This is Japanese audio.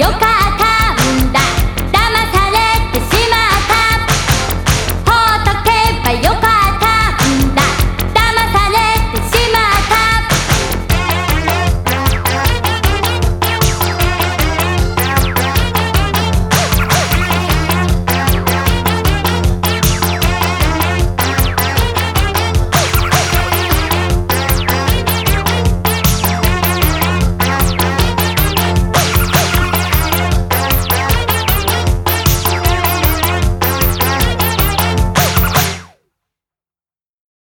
よか